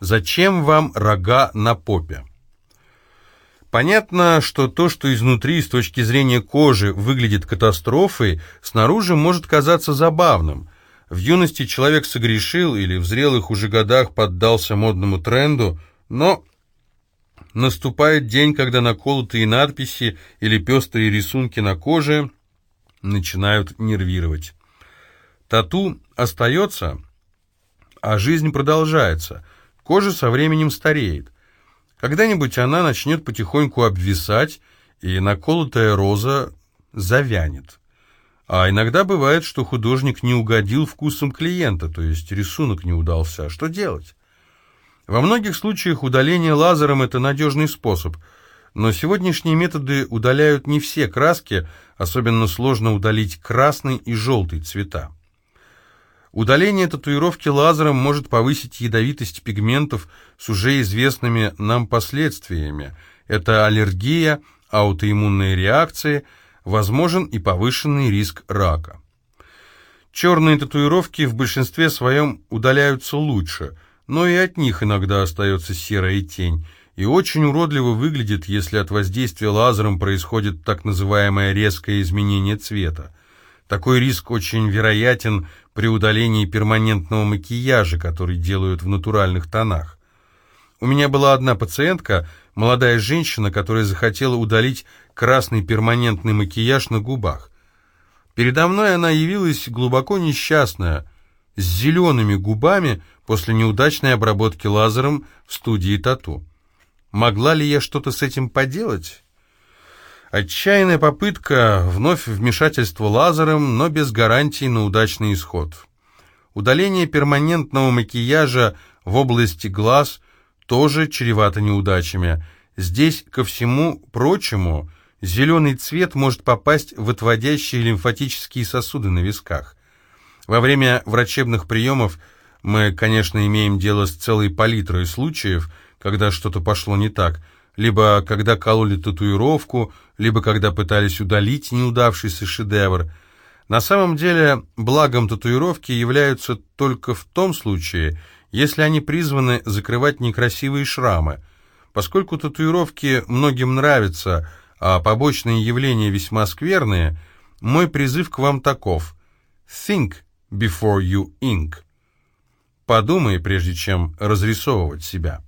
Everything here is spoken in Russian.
Зачем вам рога на попе? Понятно, что то, что изнутри, с точки зрения кожи, выглядит катастрофой, снаружи может казаться забавным. В юности человек согрешил или в зрелых уже годах поддался модному тренду, но наступает день, когда наколотые надписи или пестрые рисунки на коже начинают нервировать. Тату остается, а жизнь продолжается. Кожа со временем стареет. Когда-нибудь она начнет потихоньку обвисать, и наколотая роза завянет. А иногда бывает, что художник не угодил вкусом клиента, то есть рисунок не удался. А что делать? Во многих случаях удаление лазером – это надежный способ, но сегодняшние методы удаляют не все краски, особенно сложно удалить красный и желтый цвета. Удаление татуировки лазером может повысить ядовитость пигментов с уже известными нам последствиями. Это аллергия, аутоиммунные реакции, возможен и повышенный риск рака. Черные татуировки в большинстве своем удаляются лучше, но и от них иногда остается серая тень, и очень уродливо выглядит, если от воздействия лазером происходит так называемое резкое изменение цвета. Такой риск очень вероятен при удалении перманентного макияжа, который делают в натуральных тонах. У меня была одна пациентка, молодая женщина, которая захотела удалить красный перманентный макияж на губах. Передо мной она явилась глубоко несчастная, с зелеными губами после неудачной обработки лазером в студии тату. Могла ли я что-то с этим поделать? Отчаянная попытка, вновь вмешательство лазером, но без гарантии на удачный исход. Удаление перманентного макияжа в области глаз тоже чревато неудачами. Здесь, ко всему прочему, зеленый цвет может попасть в отводящие лимфатические сосуды на висках. Во время врачебных приемов мы, конечно, имеем дело с целой палитрой случаев, когда что-то пошло не так – либо когда кололи татуировку, либо когда пытались удалить неудавшийся шедевр. На самом деле, благом татуировки являются только в том случае, если они призваны закрывать некрасивые шрамы. Поскольку татуировки многим нравятся, а побочные явления весьма скверные, мой призыв к вам таков. Think before you ink. Подумай, прежде чем разрисовывать себя.